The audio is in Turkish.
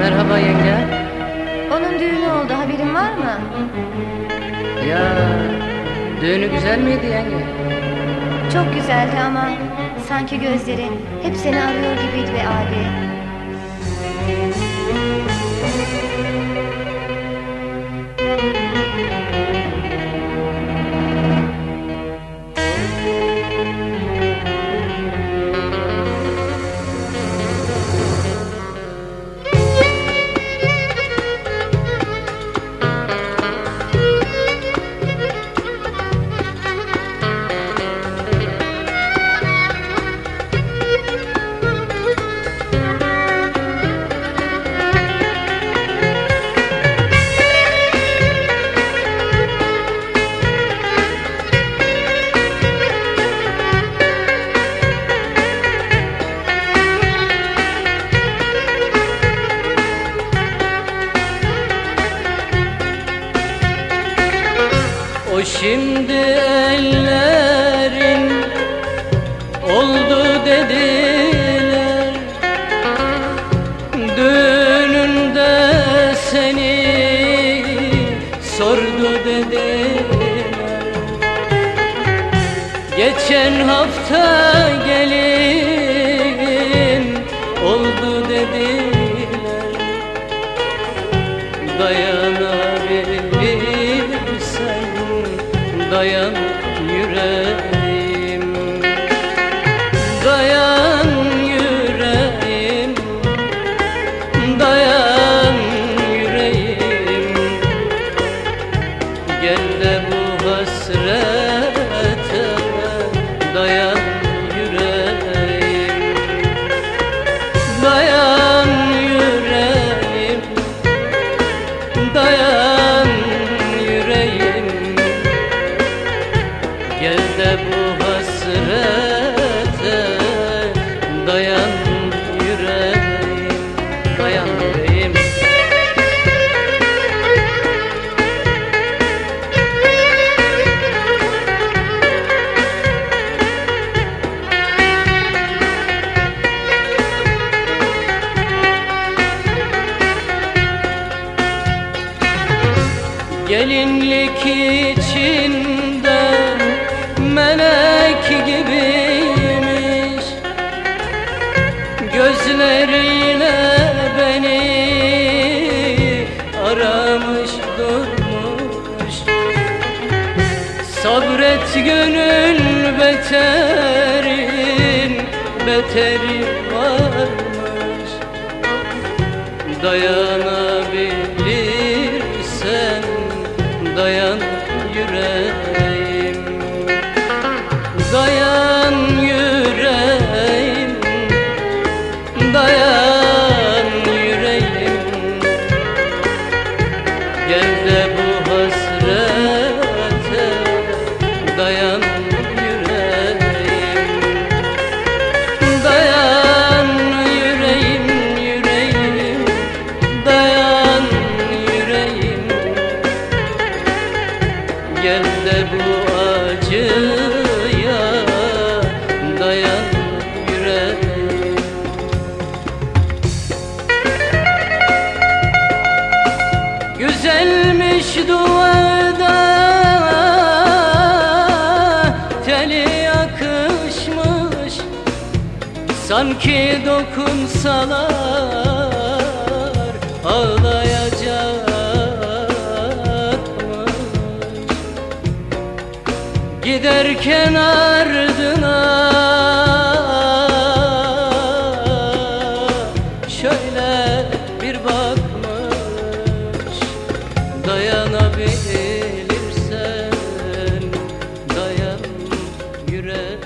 Merhaba yenge. Onun düğünü oldu haberin var mı? Ya düğünü güzel miydi yenge? Çok güzeldi ama sanki gözleri hep seni arıyor gibiydi be abi. O şimdi ellerin oldu dediler. Düğününde seni sordu dediler. Geçen hafta gelin oldu dediler. Dayanabilirsen dayan Gelinlik içinde melek gibiymiş. Gözleriyle beni aramış durmuş. Sabret gönül beterin beteri varmış. Dayanabilirsen de bu acıya dayan yüreğim Güzelmiş duvada teli yakışmış. Sanki dokunsalar ağlayacakmış Giderken ardına Şöyle bir bakmış Dayanabilirsen Dayan yüreğe